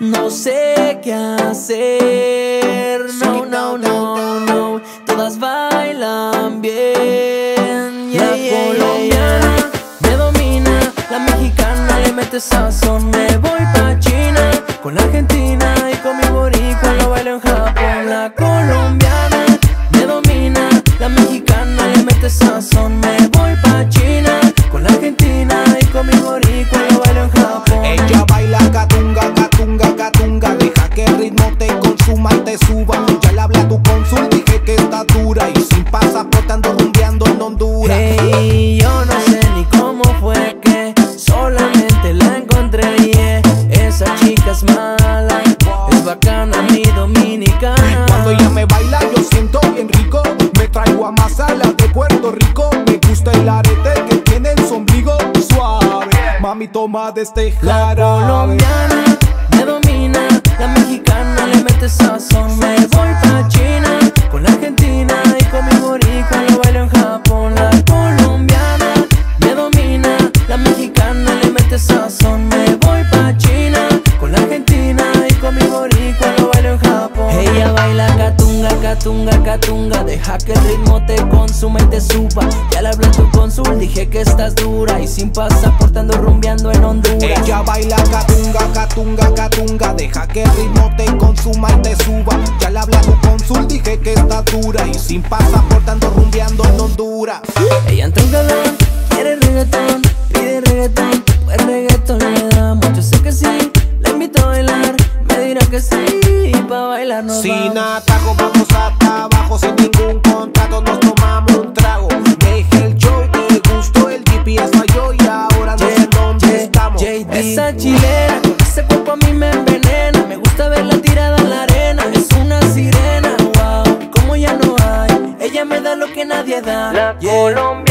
No sé qué hacer. No, no, no, no. Todas bailan bien. la colombiana me domina. La mexicana le mete sazón. Me voy pa' China. Con la argentina y con mi boricua lo bailo en Japón. La colombiana Me traigo a Masala de Puerto Rico Me gusta el arete que tiene en su ombligo Suave, mami toma de este La jarabe colombiana me domina, la mexicana le mete sazón. Me voy pa' China, con la argentina y con mi boricua lo bailo en Japón. La colombiana me domina, la mexicana le mete sazón. Me voy pa' China, con la argentina y con mi boricua lo bailo en Japón. Ella baila catunga, catunga, Deja que el ritmo te consuma y te suba. Ya le hablé a tu cónsul, dije que estás dura. Y sin pasaporte ando rumbeando en Honduras. Ella baila catunga, catunga, catunga Deja que el ritmo te consuma y te suba Ya le hablé a tu cónsul, dije que está dura Y sin pasaporte ando rumbeando en Honduras Ella entra en galán, quiere reggaetón, dirá que sí, y pa' bailar nos Sin vamos. atajo, vamos hasta abajo Sin ningún contrato, nos tomamos un trago Dejé el show, te gustó el GPS falló Y ahora no sé dónde estamos JD. Esa chilena, con ese cuerpo a mí me envenena. Me gusta verla tirada en la arena, es una sirena, wow. Como ya no hay, ella me da lo que nadie da. La colombiana